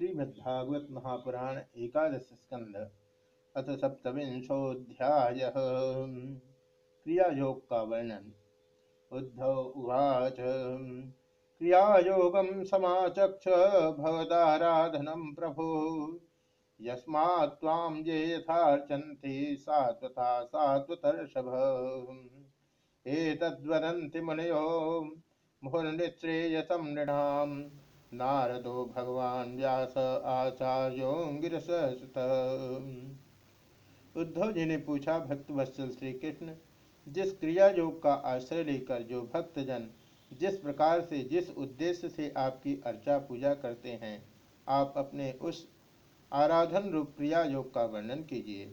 श्रीमद्भागवत महापुराण एकादश स्कंध अथ सप्तविंशोध्याय क्रियायोग का वर्णन। उद्धव उवाच क्रियायोगम समाचक्ष भवदाराधनम प्रभो। यस्मात्वां ये यथार्चन्ति सात्वता सात्वतर्षभ एतद्वदन्ति मुनयो मुहुर्निश्रेयसं नृणाम् नारदो भगवान व्यास आचार्योंगिरस उद्धव जी ने पूछा, भक्त वत्सल श्री कृष्ण जिस क्रिया योग का आश्रय लेकर जो भक्तजन जिस प्रकार से, जिस उद्देश्य से आपकी अर्चा पूजा करते हैं, आप अपने उस आराधन रूप क्रिया योग का वर्णन कीजिए।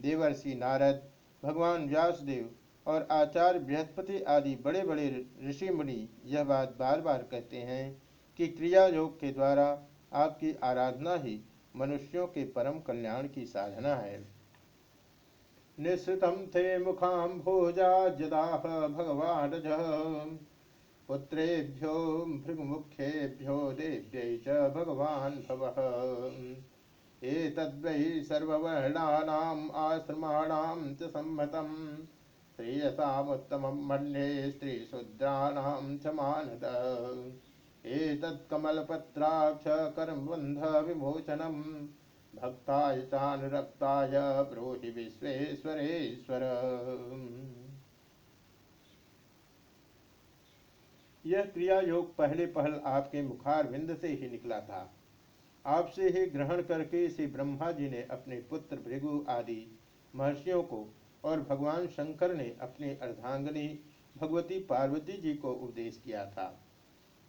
देवर्षि नारद, भगवान व्यासदेव और आचार्य बृहस्पति आदि बड़े बड़े ऋषि मुनि यह बात बार बार कहते हैं। कि क्रिया योग के द्वारा आपकी आराधना ही मनुष्यों के परम कल्याण की साधना है। निश्रितम थे मुखाम भोजा जदाह भगवान पुत्रेभ्यो भृगमुखेभ्यो देव्यै च भगवान् भवः। एतद्वै सर्ववर्णानाम् आश्रमाणां च सम्मतम्। श्रेयसामुत्तमं मन्ये स्त्रीशूद्राणां च मानद एतत्कमलपत्राक्ष कर्मबन्ध विमोचनम् भक्ताय चानुरक्ताय ब्रूहि विश्वेश्वरेश्वर। यह क्रिया योग पहले पहल आपके मुखार विंद से ही निकला था। आपसे ही ग्रहण करके इसे ब्रह्मा जी ने अपने पुत्र भृगु आदि महर्षियों को और भगवान शंकर ने अपने अर्धांगनी भगवती पार्वती जी को उपदेश किया था।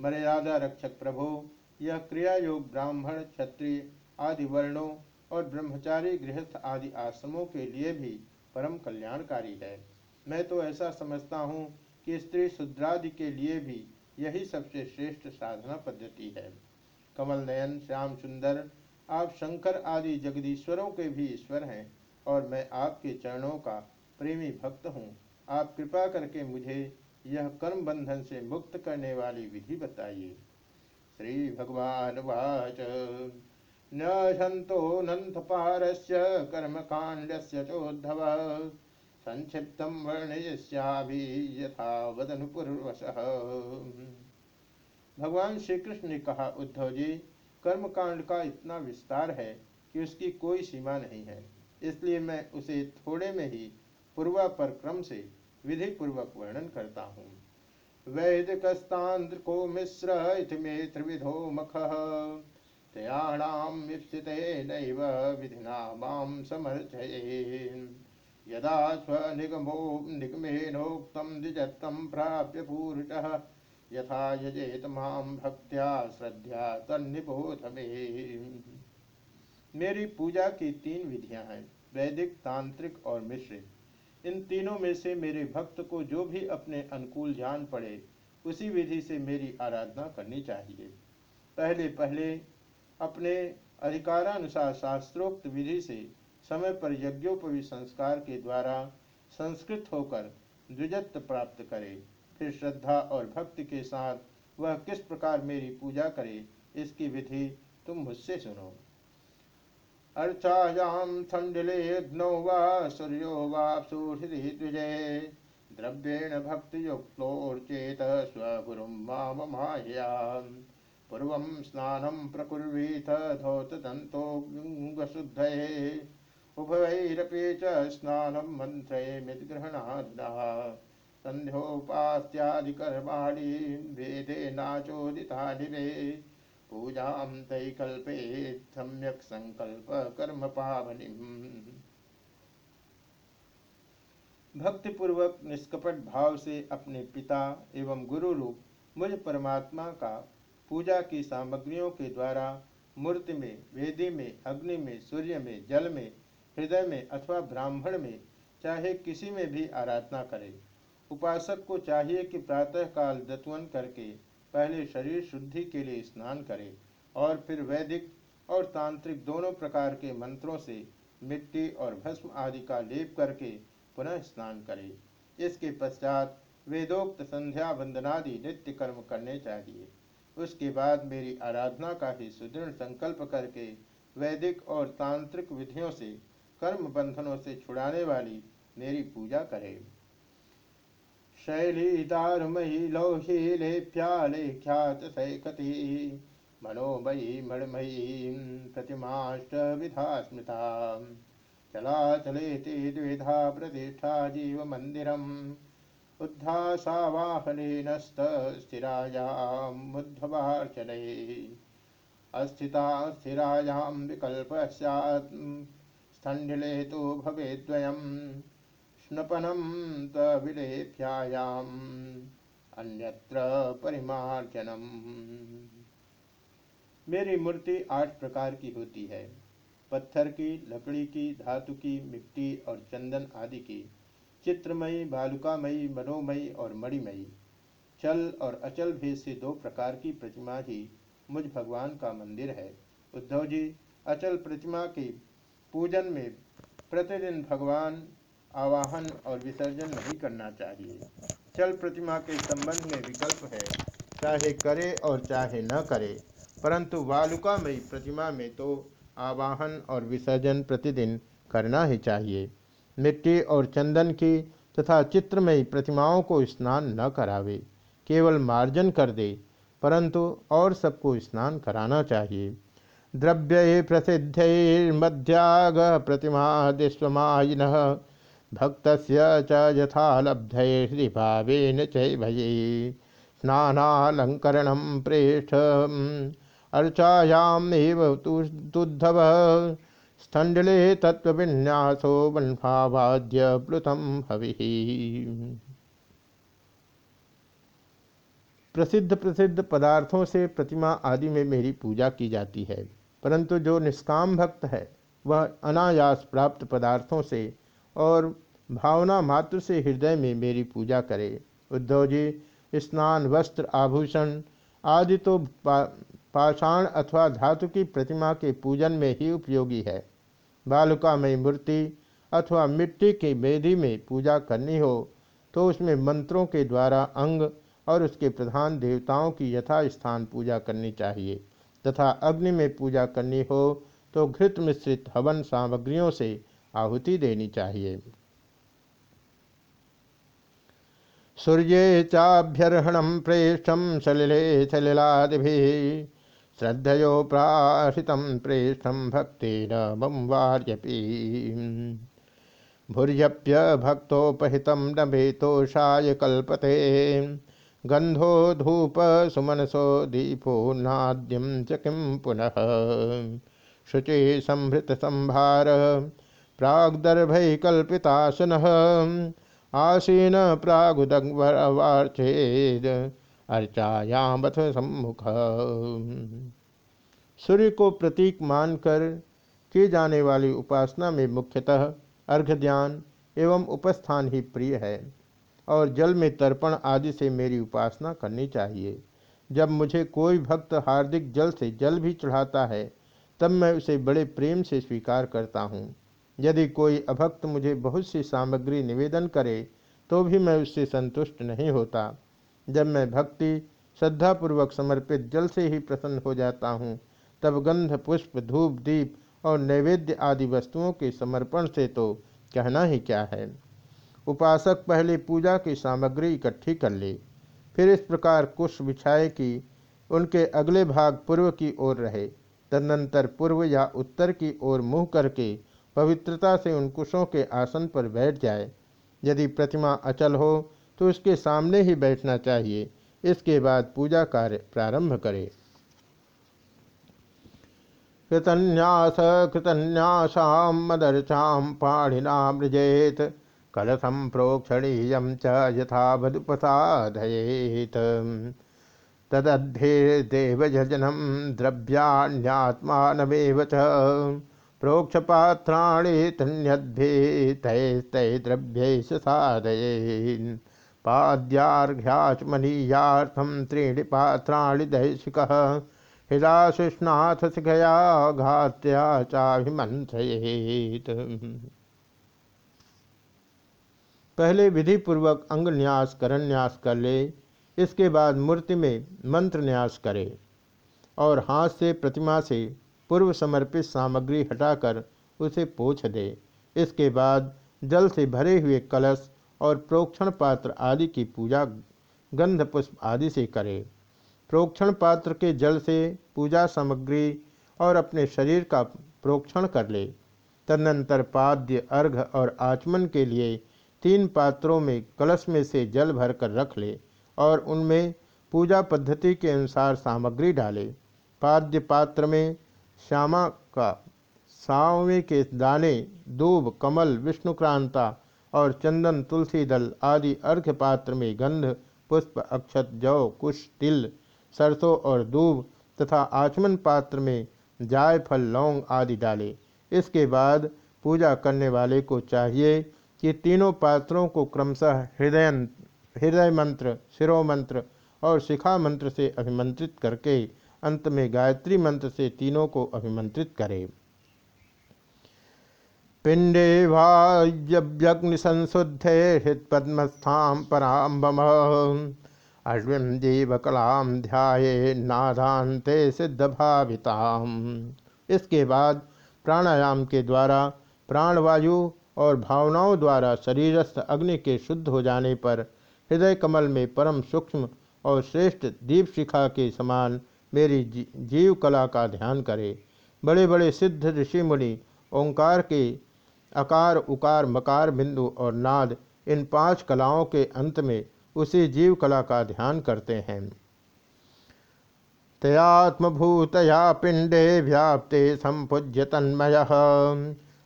मर्यादा रक्षक प्रभो, यह क्रिया योग ब्राह्मण, क्षत्रिय, आदि वर्णों और ब्रह्मचारी, गृहस्थ आदि आश्रमों के लिए भी परम कल्याणकारी है। मैं तो ऐसा समझता हूँ कि स्त्री शुद्रादि के लिए भी यही सबसे श्रेष्ठ साधना पद्धति है। कमल नयन श्याम सुंदर, आप शंकर आदि जगदीश्वरों के भी ईश्वर हैं और मैं आपके चरणों का प्रेमी भक्त हूँ। आप कृपा करके मुझे यह कर्म बंधन से मुक्त करने वाली विधि बताइए। श्री भगवान वाच। न संतो नंथ पारस्य कर्म कांडस्य चोद्धव। संक्षिप्त वर्णयिष्याभि यथा वदन पूर्वश। भगवान श्री कृष्ण ने कहा, उद्धव जी कर्म कांड का इतना विस्तार है कि उसकी कोई सीमा नहीं है। इसलिए मैं उसे थोड़े में ही पूर्वापर क्रम से विधि पूर्वक वर्णन करता हूँ। वैदिकस्तांत्र को मिश्र मख। त्रयाणाम नैव विधिना यदा स्वनिगमो प्राप्य यथा यजेत भक्त्या श्रद्धा तन्निबोध में। मेरी पूजा की तीन विधियाँ हैं, वैदिक, तांत्रिक और मिश्रित। इन तीनों में से मेरे भक्त को जो भी अपने अनुकूल जान पड़े, उसी विधि से मेरी आराधना करनी चाहिए। पहले पहले अपने अधिकारानुसार शास्त्रोक्त विधि से समय पर यज्ञोपवी संस्कार के द्वारा संस्कृत होकर द्विजत्व प्राप्त करे। फिर श्रद्धा और भक्ति के साथ वह किस प्रकार मेरी पूजा करे, इसकी विधि तुम मुझसे सुनो। अर्चायां थण्डिलेऽग्नौ वा सूर्यो वाप्सुहृदि द्विजये द्रव्येण भक्तियुक्तोर्चेत स्वगुरुं माममाह्याम् पूर्वं स्नानं प्रकुर्वीथ धौतदन्तोऽङ्गशुद्धये उभयैरपि च स्नानं मन्त्रयेमिद्ग्रहणादिनः सन्ध्योपास्यादिकर्माणि वेदेनाचोदितानि वे पूजा तय कल्पे सम्यक संकल्प कर्म पावनी भक्ति पूर्वक निष्कपट भाव से अपने पिता एवं गुरु रूप मुझ परमात्मा का पूजा की सामग्रियों के द्वारा मूर्ति में, वेदी में, अग्नि में, सूर्य में, जल में, हृदय में अथवा ब्राह्मण में चाहे किसी में भी आराधना करे। उपासक को चाहिए कि प्रातः काल दत्वन करके पहले शरीर शुद्धि के लिए स्नान करे और फिर वैदिक और तांत्रिक दोनों प्रकार के मंत्रों से मिट्टी और भस्म आदि का लेप करके पुनः स्नान करे। इसके पश्चात वेदोक्त संध्या वंदनादि नित्य कर्म करने चाहिए। उसके बाद मेरी आराधना का ही सुदृढ़ संकल्प करके वैदिक और तांत्रिक विधियों से कर्म बंधनों से छुड़ाने वाली मेरी पूजा करे। शैली दारुमयी लौही लेप्याले सैकती मनोमयी मणमयी प्रतिमाष्ट विधा स्मृता चलाचले द्विधा प्रतिष्ठा जीव मंदिरम उद्धासावाहनेनस्थिरायामुद्धवार्चनये अस्थिता स्थिरायां विकल्पः स्यात् स्थण्डिले तु भवेद्वयं स्नपनं तविलेभ्यायाम् अन्यत्र परिमार्जनम। मेरी मूर्ति आठ प्रकार की होती है। पत्थर की, लकड़ी की, धातु की, मिट्टी और चंदन आदि की। चित्रमयी, बालुकामयी, मनोमयी और मणिमयी। चल और अचल भेद से दो प्रकार की प्रतिमा ही मुझ भगवान का मंदिर है। उद्धव जी, अचल प्रतिमा के पूजन में प्रतिदिन भगवान आवाहन और विसर्जन नहीं करना चाहिए। चल प्रतिमा के संबंध में विकल्प है, चाहे करे और चाहे न करे। परंतु वालुकामयी प्रतिमा में तो आवाहन और विसर्जन प्रतिदिन करना ही चाहिए। मिट्टी और चंदन की तथा चित्रमयी प्रतिमाओं को स्नान न करावे, केवल मार्जन कर दे, परंतु और सबको स्नान कराना चाहिए। द्रव्य प्रसिद्ध मध्याग प्रतिमा दिस्वमायिन भक्त यथा लब्धैर्भावेन चैभये स्नालंकरण प्रेष्ठ अर्चायाम तुद्धव स्थंडले तत्विन्यासो वन्भावाद्य प्लुतम प्रसिद्ध प्रसिद्ध पदार्थों से प्रतिमा आदि में मेरी पूजा की जाती है, परंतु जो निष्काम भक्त है, वह अनायास प्राप्त पदार्थों से और भावना मात्र से हृदय में मेरी पूजा करे। उद्धव जी स्नान वस्त्र आभूषण आदि तो पा, पाषाण अथवा धातु की प्रतिमा के पूजन में ही उपयोगी है। बालुकामय मूर्ति अथवा मिट्टी की वेदी में पूजा करनी हो तो उसमें मंत्रों के द्वारा अंग और उसके प्रधान देवताओं की यथा स्थान पूजा करनी चाहिए। तथा अग्नि में पूजा करनी हो तो घृत मिश्रित हवन सामग्रियों से आहुति देनी चाहिए। सूर्य चाभ्यर्हणम प्रेष्ठम सलिले सलिलादि श्रद्धयोप्राशित प्रेष्ठम भक्तेन मम वार्यपी। भूर्यप्य भक्तोपहित नभेतोषाय कल्पते। गंधो धूप सुमनसो दीपो नाद्यम च किं पुनः। शुचि संभृत संभार। प्राग्दर्भैकल्पितासन। आसीन प्रागुदग्वार्चेद अर्चायामथ सम्मुख। सूर्य को प्रतीक मानकर की जाने वाली उपासना में मुख्यतः अर्घ ध्यान एवं उपस्थान ही प्रिय है, और जल में तर्पण आदि से मेरी उपासना करनी चाहिए। जब मुझे कोई भक्त हार्दिक जल से जल भी चढ़ाता है, तब मैं उसे बड़े प्रेम से स्वीकार करता हूँ। यदि कोई अभक्त मुझे बहुत सी सामग्री निवेदन करे तो भी मैं उससे संतुष्ट नहीं होता। जब मैं भक्ति, श्रद्धापूर्वक समर्पित जल से ही प्रसन्न हो जाता हूँ, तब गंध, पुष्प, धूप, दीप और नैवेद्य आदि वस्तुओं के समर्पण से तो कहना ही क्या है? उपासक पहले पूजा की सामग्री इकट्ठी कर ले, फिर इस प्रकार कुश बिछाए कि उनके अगले भाग पूर्व की ओर रहे, तदनंतर पूर्व या उत्तर की ओर मुँह करके पवित्रता से उन कुशों के आसन पर बैठ जाए। यदि प्रतिमा अचल हो तो उसके सामने ही बैठना चाहिए। इसके बाद पूजा कार्य प्रारंभ करे। कृतन्यास कृतन्यासाम मदर्चाम पाणिना मृजेत कलशम प्रोक्षणीय च यथा वधुपसाधयेत तदद्धेर्देवजनम द्रव्याण्यात्मानमेव च। प्रोक्षपात्राणि तन्यद्भे तैस्तै द्रव्यैष साधयेन्। पाद्यार्घ्याचमनीयार्थम त्रीणि पात्राणि दैशिक। शिखया घात्या चाभिमंथयेत पहले विधि पूर्वक अंगन्यास, करन्यास कर ले। इसके बाद मूर्ति में मंत्र न्यास करे। और हाथ से प्रतिमा से पूर्व समर्पित सामग्री हटाकर उसे पोछ दे। इसके बाद जल से भरे हुए कलश और प्रोक्षण पात्र आदि की पूजा, गंध पुष्प आदि से करे। प्रोक्षण पात्र के जल से पूजा सामग्री और अपने शरीर का प्रोक्षण कर ले। तदनंतर पाद्य, अर्घ और आचमन के लिए तीन पात्रों में कलश में से जल भरकर रख ले और उनमें पूजा पद्धति के अनुसार सामग्री डाले। पाद्य पात्र में श्यामा का सावे के दाने दूब कमल, विष्णुक्रांता और चंदन, तुलसी दल आदि अर्घ्य पात्र में गंध, पुष्प, अक्षत, जौ, कुश, तिल, सरसों और दूब तथा आचमन पात्र में जायफल लौंग आदि डाले। इसके बाद पूजा करने वाले को चाहिए कि तीनों पात्रों को क्रमशः हृदय हृदय मंत्र शिरो मंत्र और शिखा मंत्र से अभिमंत्रित करके अंत में गायत्री मंत्र से तीनों को अभिमंत्रित करें। पिंडे वाग्नि संशुद्धे हृत्पद्मस्थाम पराम्बम। अश्विन जीवकलाम ध्याये नादांते सिद्ध भाविताम इसके बाद प्राणायाम के द्वारा प्राणवायु और भावनाओं द्वारा शरीरस्थ अग्नि के शुद्ध हो जाने पर हृदय कमल में परम सूक्ष्म और श्रेष्ठ दीप शिखा के समान मेरी जीव कला का ध्यान करे। बड़े बड़े सिद्ध ऋषि मुनि ओंकार के अकार, उकार, मकार, बिंदु और नाद इन पाँच कलाओं के अंत में उसी जीव कला का ध्यान करते हैं। तयात्मभूतया पिंडे व्याप्ते संपूज्य तन्मय।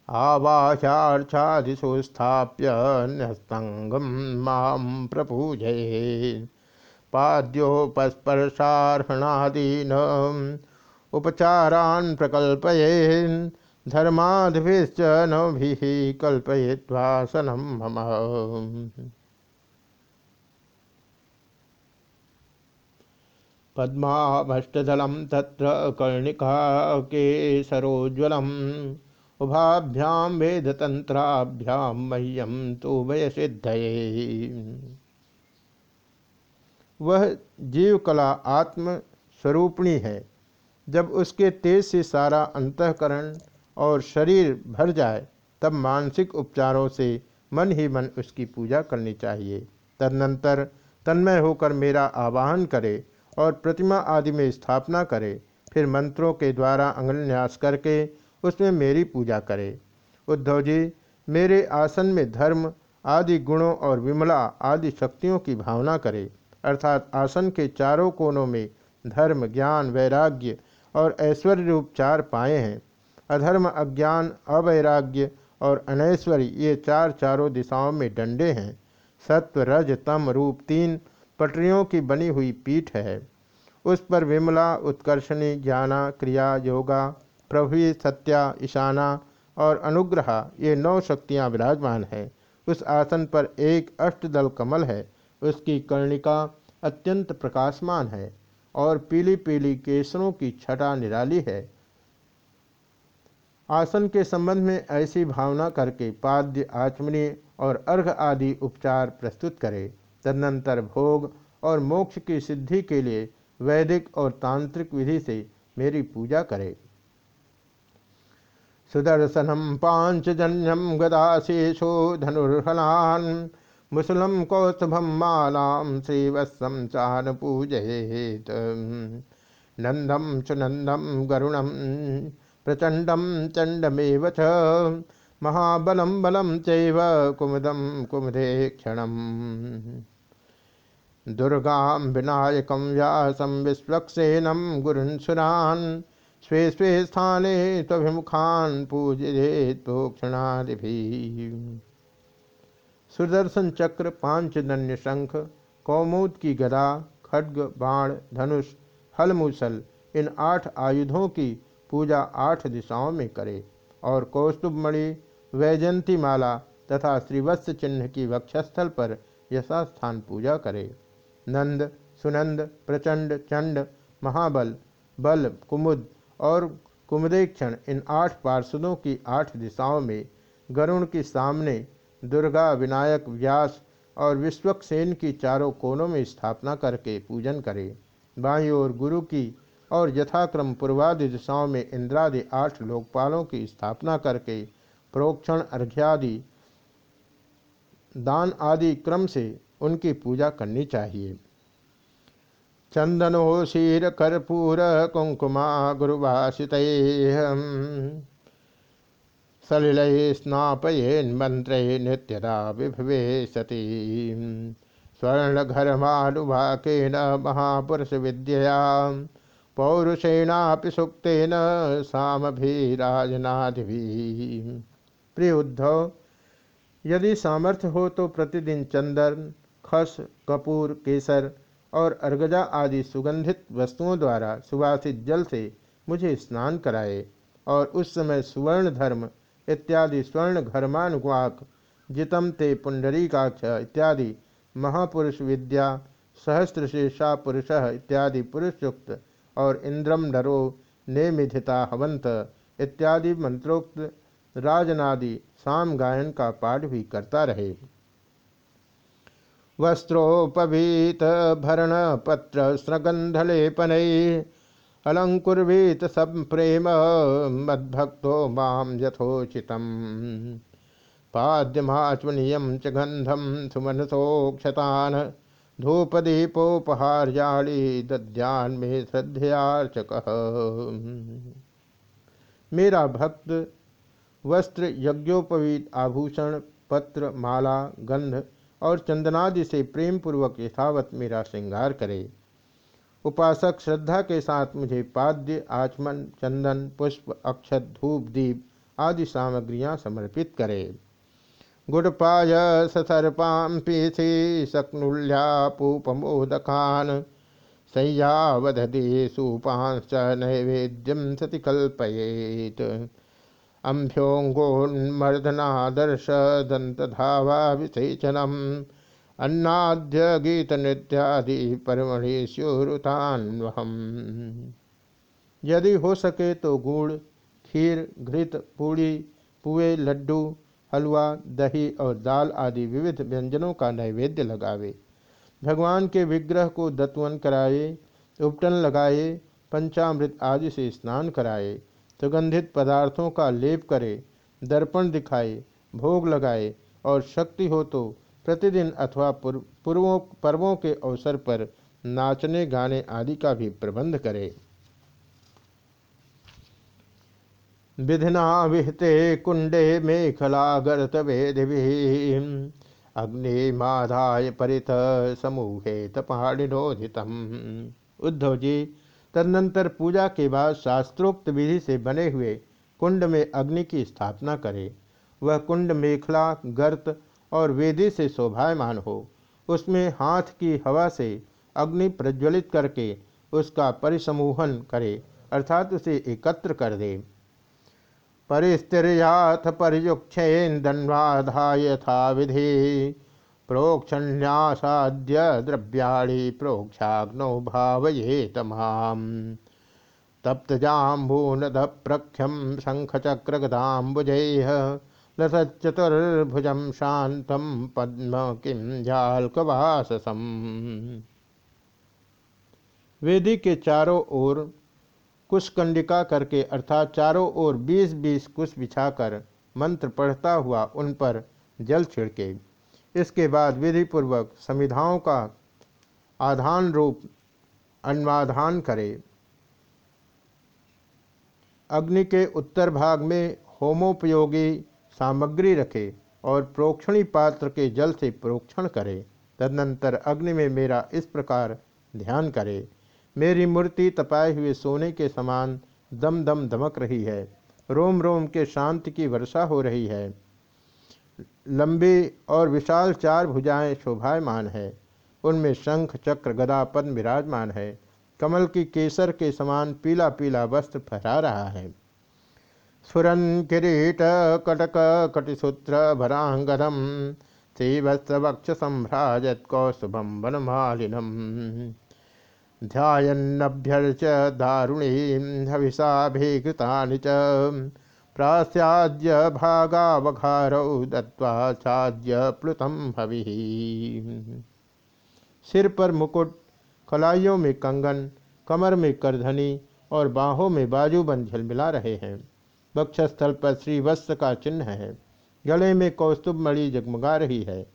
आवाह्यादिशु स्थाप्य न्यस्तंगम माम प्रपूजे पाद्योपस्पर्शार्हणादीन उपचारान् प्रकल्पये धर्मादिभिश्च नभिः कल्पयित्वासनं मम। पद्माभष्टदलं तत्र कर्णिका केसरोज्ज्वलम् उभाभ्यां वेदतंत्राभ्यां मह्यम तो वयसिद्धये। वह जीव कला आत्म स्वरूपणी है। जब उसके तेज से सारा अंतकरण और शरीर भर जाए, तब मानसिक उपचारों से मन ही मन उसकी पूजा करनी चाहिए। तदनंतर तन्मय होकर मेरा आवाहन करे और प्रतिमा आदि में स्थापना करे, फिर मंत्रों के द्वारा अंगन्यास करके उसमें मेरी पूजा करे। उद्धव जी, मेरे आसन में धर्म आदि गुणों और विमला आदि शक्तियों की भावना करे। अर्थात आसन के चारों कोनों में धर्म, ज्ञान, वैराग्य और ऐश्वर्य रूप चार पाए हैं। अधर्म, अज्ञान, अवैराग्य और अनैश्वर्य ये चार चारों दिशाओं में डंडे हैं। सत्व, रज, तम, रूप तीन पटरियों की बनी हुई पीठ है। उस पर विमला, उत्कर्षणी, ज्ञाना, क्रिया, योगा, प्रभु, सत्या, ईशाना और अनुग्रह ये नौ शक्तियाँ विराजमान हैं। उस आसन पर एक अष्टदल कमल है। उसकी कर्णिका अत्यंत प्रकाशमान है और पीली पीली केसरों की छटा निराली है। आसन के संबंध में ऐसी भावना करके पाद्य आचमनी और अर्घ आदि उपचार प्रस्तुत करे। तदनंतर भोग और मोक्ष की सिद्धि के लिए वैदिक और तांत्रिक विधि से मेरी पूजा करे। सुदर्शनम पांचजन्यम गदाशेषो धनुर्हलान मुसलम कौस्तभम मालाम श्रीवत्सम चान पूजयेत। नंदम च नंदम गरुणम प्रचंडम चंडमेव च महाबलम बलम चैव कुमुदम कुमुदे क्षणम। दुर्गा विनायक व्यासम विश्वक्सेनम गुरुन्सुरान् स्वे स्वे स्थाने तभिमुखान पूजयेत्क्षणादि सुदर्शन चक्र पांचदन्य शंख, कौमुद की गदा, खड्ग, बाण, धनुष हलमूसल इन आठ आयुधों की पूजा आठ दिशाओं में करे। और कौस्तुभमणि वैजंती माला तथा श्रीवत्स चिन्ह की वक्षस्थल पर यशास्थान पूजा करे। नंद, सुनंद, प्रचंड, चंड, महाबल, बल, कुमुद और कुमदेक्षण इन आठ पार्षदों की आठ दिशाओं में, गरुण के सामने दुर्गा, विनायक, व्यास और विश्वक्सेन की चारों कोनों में स्थापना करके पूजन करे। बाई ओर गुरु की और यथाक्रम पूर्वादि दिशाओं में इंद्रादि आठ लोकपालों की स्थापना करके प्रोक्षण, अर्घ्यादि, दान आदि क्रम से उनकी पूजा करनी चाहिए। चंदनो शीर कर्पूर कुंकुमा गुरुवासित सलिल स्नापयेन मंत्र नित्यदा विभवे सती स्वर्णघरमानुभाकेन महापुरुष विद्यया पौरुषेणापि सुक्तेन सामभिराजनादिभि। प्रिय उद्धव, यदि सामर्थ्य हो तो प्रतिदिन चंदन खस, कपूर, केसर और अर्गजा आदि सुगंधित वस्तुओं द्वारा सुवासित जल से मुझे स्नान कराए और उस समय सुवर्ण धर्म इत्यादि स्वर्ण घर्मानुवाक जितम ते पुंडरीकाक्ष इत्यादि महापुरुष विद्या सहस्रशेषा पुरुष इत्यादि पुरुषयुक्त और इंद्रम नरो नेमिधिता हवंत इत्यादि मंत्रोक्त राजनादि साम गायन का पाठ भी करता रहे। वस्त्रोपवीत भरण पत्र स्रगंधलेपन अलंकुर्वीत संप्रेम मद्भक्तो माम यथोचितम। पाद्यमाचमनीयम च गंधम सुमनसोक्षतान। धूपदीपोपहार्याणी दद्यान में श्रद्धयार्चक। मेरा भक्त, वस्त्र, यज्ञोपवीत, आभूषण, पत्र, माला गंध और चंदनादि से प्रेमपूर्वक यथावत मेरा श्रृंगार करे। उपासक श्रद्धा के साथ मुझे पाद्य, आचमन, चंदन, पुष्प, अक्षत, धूप, दीप आदि सामग्रियाँ समर्पित करे। गुड़पाय ससर्पां पीसी शक्नुल्यापूपमोदकान् संयावधि सूपांश्च नैवेद्यं सति कल्पयेत्। अम्भ्योङ्गोन्मर्दनादर्श दन्तधावाभिषेचनम् गीत गीतनृत्यादि परमणि स्युरुतान्वहम् यदि हो सके तो गुड़, खीर, घृत, पूड़ी, पुए, लड्डू, हलवा, दही और दाल आदि विविध व्यंजनों का नैवेद्य लगावे। भगवान के विग्रह को दत्वन कराए, उपटन लगाए, पंचामृत आदि से स्नान कराए, सुगंधित पदार्थों का लेप करे, दर्पण दिखाए, भोग लगाए और शक्ति हो तो प्रतिदिन अथवा पूर्वों, पर्वों के अवसर पर नाचने, गाने आदि का भी प्रबंध करे। विधिना विहते कुंडे मेखलागर्त वेदिभि। अग्निमाधाय परित समूहे तपाणिनोदित उद्धव जी, तदनंतर पूजा के बाद शास्त्रोक्त विधि से बने हुए कुंड में अग्नि की स्थापना करे। वह कुंड मेखला गर्त और वेदी से शोभायमान हो। उसमें हाथ की हवा से अग्नि प्रज्वलित करके उसका परिसमूहन करे, अर्थात उसे एकत्र कर दे। परिस्तिर्याथ परयुक्षेन्दन्वाधाय यथा विधि प्रोक्षण्यासाद्य द्रव्याणि प्रोक्षाग्नौ भावयेत माम्। तप्तजाम्बूनदप्रख्यं शङ्खचक्रगदाम्बुजैः लसच्चतुर्भुजं शान्तं पद्म किं जाल्कवाससम् वेदी के चारों ओर कुशकंडिका करके अर्थात चारों ओर बीस बीस कुश बिछाकर मंत्र पढ़ता हुआ उन पर जल छिड़के। इसके बाद विधिपूर्वक संविधाओं का आधान रूप अन्वाधान करे। अग्नि के उत्तर भाग में होमोपयोगी सामग्री रखे और प्रोक्षणी पात्र के जल से प्रोक्षण करे। तदनंतर अग्नि में मेरा इस प्रकार ध्यान करे। मेरी मूर्ति तपाए हुए सोने के समान दम दम दमक रही है। रोम रोम के शांति की वर्षा हो रही है। लंबी और विशाल चार भुजाएँ शोभायमान है। उनमें शंख, चक्र, गदा, पद्म विराजमान है। कमल की केसर के समान पीला पीला वस्त्र फहरा रहा है। श्रीवत्सवक्ष संभ्राजत कौसुभम वनमालिनम। ध्यान्नभ्यर्च दारुणी हविषाभिघृतानि च। प्रास्याद्य भागावघारौ दत्वा चाद्य प्लुतम हवि। सिर पर मुकुट, कलाइयों में कंगन, कमर में करधनी और बाहों में बाजूबंद झलमिला रहे हैं। वक्षस्थल पर श्रीवत्स का चिन्ह है। गले में कौस्तुभ मणि जगमगा रही है।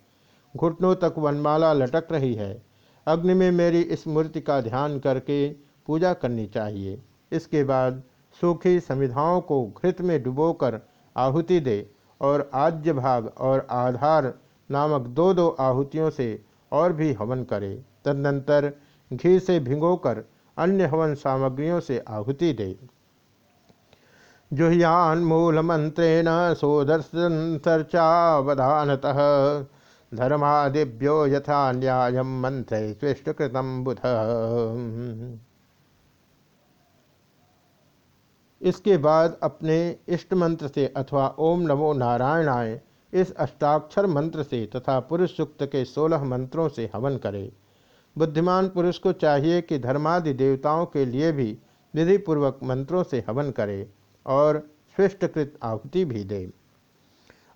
घुटनों तक वनमाला लटक रही है। अग्नि में मेरी इस मूर्ति का ध्यान करके पूजा करनी चाहिए। इसके बाद सूखी समिधाओं को घृत में डुबोकर आहुति दे और आज्य भाग और आधार नामक दो दो आहुतियों से और भी हवन करे। तदनंतर घी से भिगोकर अन्य हवन सामग्रियों से आहुति दे। जुह्यान मूल मंत्रेण सोदर्शन सर्चावधानतः। धर्मादिभ्यो यथा मंत्र स्विष्टकृतम बुध। इसके बाद अपने इष्ट मंत्र से अथवा ओम नमो नारायणाय इस अष्टाक्षर मंत्र से तथा पुरुष सुक्त के सोलह मंत्रों से हवन करे। बुद्धिमान पुरुष को चाहिए कि धर्मादि देवताओं के लिए भी विधिपूर्वक मंत्रों से हवन करे। और स्विष्टकृत आहुति भी दे।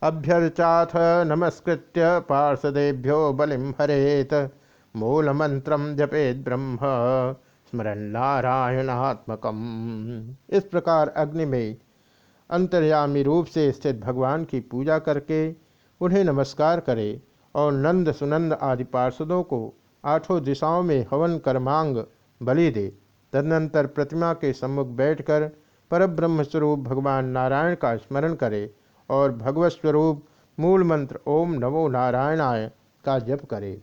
अभ्यर्चाथ नमस्कृत्य पार्षदेभ्यो बलिम हरेत। मूल मंत्र जपेद ब्रह्म स्मरण नारायणात्मक इस प्रकार अग्नि में अंतर्यामी रूप से स्थित भगवान की पूजा करके उन्हें नमस्कार करे और नंद सुनंद आदि पार्षदों को आठों दिशाओं में हवन कर्मांग बलि दे। तदनंतर प्रतिमा के सम्मुख बैठकर परब्रह्म स्वरूप भगवान नारायण का स्मरण करे और भगवत स्वरूप मूल मंत्र ओम नमो नारायणाय का जप करे।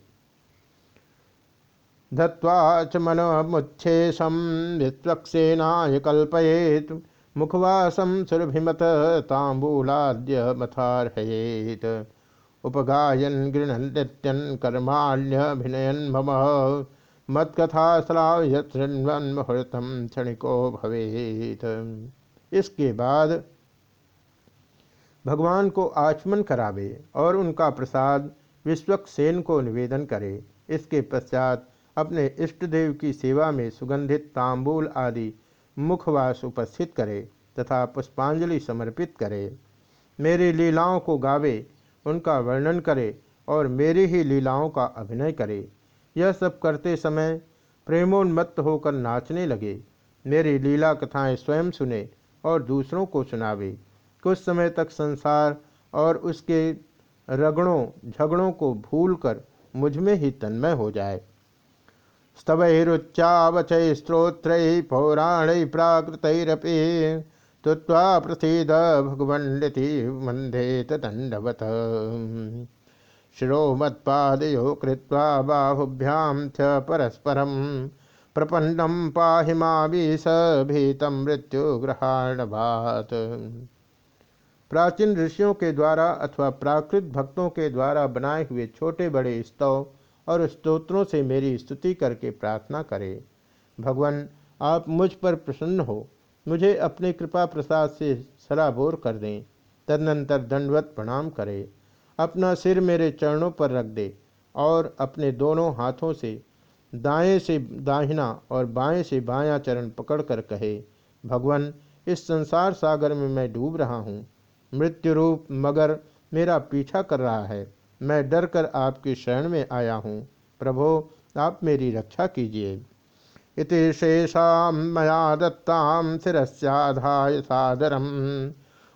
धत्वा च मनमुच्छेषम विस्वक्सेनाय कल्पयेत मुखवासम सुरभिमत तांबूलाद्य मथारहयेत। उपगायन गृहन नृत्यन कर्माण्यभिनयन मम मत्कथा क्षणिको भवेत। इसके बाद भगवान को आचमन करावे और उनका प्रसाद विश्वक्सेन को निवेदन करे। इसके पश्चात अपने इष्ट देव की सेवा में सुगंधित तांबूल आदि मुखवास उपस्थित करे तथा पुष्पांजलि समर्पित करे। मेरी लीलाओं को गावे, उनका वर्णन करे और मेरी ही लीलाओं का अभिनय करे। यह सब करते समय प्रेमोन्मत्त होकर नाचने लगे। मेरी लीला कथाएँ स्वयं सुने और दूसरों को सुनावे। कुछ समय तक संसार और उसके रगड़ों, झगड़ों को भूलकर मुझमें ही तन्मय हो जाए। स्तवैरुच्चावचै स्त्रोत्र पौराण प्राकृतैरपि तुत्वा प्रसीद भगवन्ति मंदे दण्डवत् शिरो मत्पादयो कृत्वा बाहुभ्यां च परस्परं प्रपन्नं पाहि मावीसभीतं मृत्युग्रहाणभात्। प्राचीन ऋषियों के द्वारा अथवा प्राकृत भक्तों के द्वारा बनाए हुए छोटे बड़े स्तव और स्तोत्रों से मेरी स्तुति करके प्रार्थना करें। भगवान, आप मुझ पर प्रसन्न हो। मुझे अपने कृपा प्रसाद से सराबोर कर दें। तदनंतर दंडवत प्रणाम करे। अपना सिर मेरे चरणों पर रख दे और अपने दोनों हाथों से दाएँ से दाहिना और बाएँ से बायां चरण पकड़कर कहे, भगवान, इस संसार सागर में मैं डूब रहा हूँ। मृत्यु रूप मगर मेरा पीछा कर रहा है। मैं डर कर आपकी शरण में आया हूँ। प्रभो, आप मेरी रक्षा कीजिए। इति शेषा मया दत्ताम शिस्याधाय सादरम।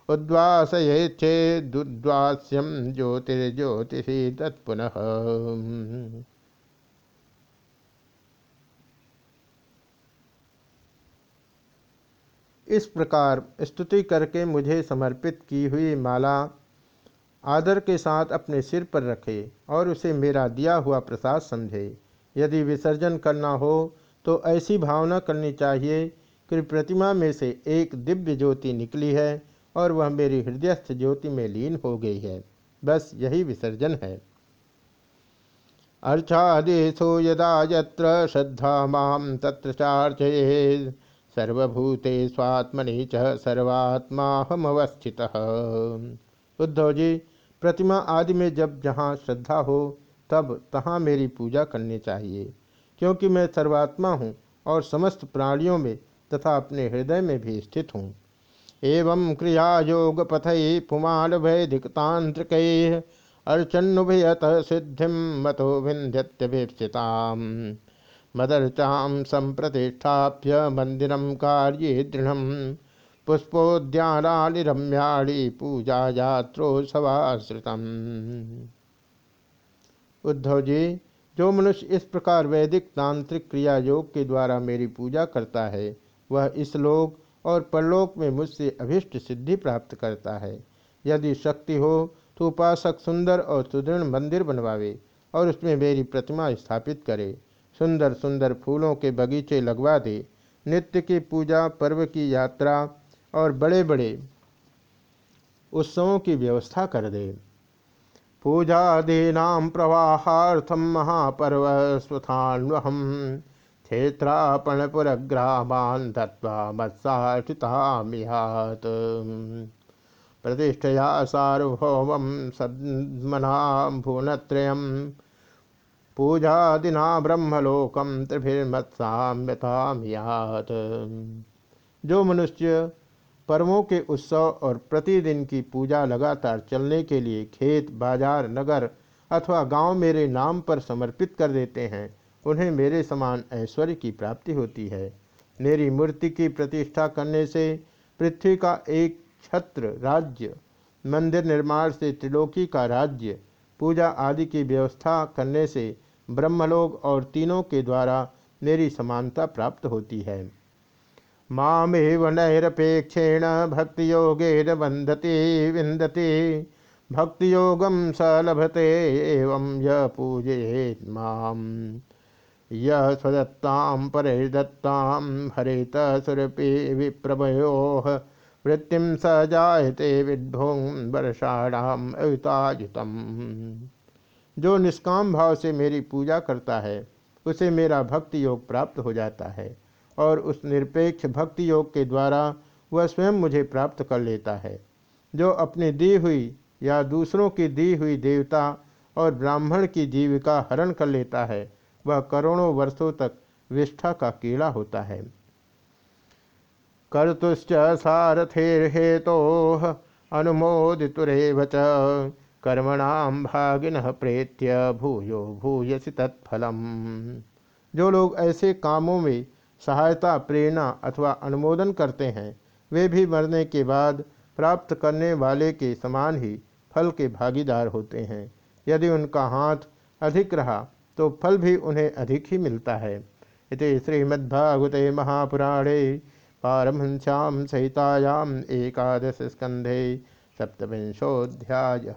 उद्वासये चेदुद्वास्यम ज्योतिर्ज्योतिषी तत्पुनः। इस प्रकार स्तुति करके मुझे समर्पित की हुई माला आदर के साथ अपने सिर पर रखे और उसे मेरा दिया हुआ प्रसाद समझे। यदि विसर्जन करना हो तो ऐसी भावना करनी चाहिए कि प्रतिमा में से एक दिव्य ज्योति निकली है और वह मेरी हृदयस्थ ज्योति में लीन हो गई है। बस यही विसर्जन है। अर्चादेशो यदा यत्र श्रद्धा माम तत्र चार्चये सर्वभूते स्वात्मनि च सर्वात्मा हम अवस्थित उद्धव जी, प्रतिमा आदि में जब जहाँ श्रद्धा हो, तब तहाँ मेरी पूजा करनी चाहिए, क्योंकि मैं सर्वात्मा हूँ और समस्त प्राणियों में तथा अपने हृदय में भी स्थित हूँ। एवं क्रियायोग पथई पुमाल वैदिक तांत्रिक अर्चन्नुभयत सिद्धि मतो विंध्यत्यभीप्सिता मदर्चाम संप्रतिष्ठाप्य मंदिर कार्ये दृढ़। पुष्पोद्यानालिरम्याणी पूजा यात्रोत्सवाश्रितम उद्धव जी जो मनुष्य इस प्रकार वैदिक तांत्रिक क्रिया योग के द्वारा मेरी पूजा करता है, वह इस लोक और परलोक में मुझसे अभिष्ट सिद्धि प्राप्त करता है। यदि शक्ति हो तो उपासक सुंदर और सुदृढ़ मंदिर बनवावे और उसमें मेरी प्रतिमा स्थापित करे। सुंदर सुंदर फूलों के बगीचे लगवा दे। नित्य की पूजा, पर्व की यात्रा और बड़े बड़े उत्सवों की व्यवस्था कर दे। पूजा पूजादीना प्रवाहार्थम महापर्व स्वथान्वहम। क्षेत्रापणपुरग्रामान दत्वा मत्साचितामिहात प्रतिष्ठया सार्वभौम सद्मना भुवनत्रयम् पूजादिना ब्रह्मलोकम त्रिभिर्मत्साम्यतामियात जो मनुष्य पर्वों के उत्सव और प्रतिदिन की पूजा लगातार चलने के लिए खेत, बाज़ार, नगर अथवा गाँव मेरे नाम पर समर्पित कर देते हैं उन्हें मेरे समान ऐश्वर्य की प्राप्ति होती है। मेरी मूर्ति की प्रतिष्ठा करने से पृथ्वी का एक छत्र राज्य, मंदिर निर्माण से त्रिलोकी का राज्य, पूजा आदि की व्यवस्था करने से ब्रह्मलोक और तीनों के द्वारा मेरी समानता प्राप्त होती है। मामेव नैरपेक्षेण भक्ति योगे बंधते विंदते भक्ति योगम स लभते एवं य पूजे माम। यह स्वदत्ताम परिदत्ताम हरेत सुरपि विप्रभयो वृत्तिम स जायते विद्भुं वर्षाणाम अयुतायुतम जो निष्काम भाव से मेरी पूजा करता है, उसे मेरा भक्ति योग प्राप्त हो जाता है और उस निरपेक्ष भक्ति योग के द्वारा वह स्वयं मुझे प्राप्त कर लेता है। जो अपनी दी हुई या दूसरों की दी हुई देवता और ब्राह्मण की जीविका हरण कर लेता है वह करोड़ों वर्षों तक विष्ठा का कीड़ा होता है। कर्तुश्च सारथेर्हेतो अनुमोदितुरेव कर्मणाम भागिन प्रेत्य भूयो भूयसी तत्फलम। जो लोग ऐसे कामों में सहायता, प्रेरणा अथवा अनुमोदन करते हैं, वे भी मरने के बाद प्राप्त करने वाले के समान ही फल के भागीदार होते हैं। यदि उनका हाथ अधिक रहा तो फल भी उन्हें अधिक ही मिलता है। इति श्रीमद्भागवते महापुराणे पारमहंस्याम सहितायाम एकादश स्कंधे सप्तविंशोध्याय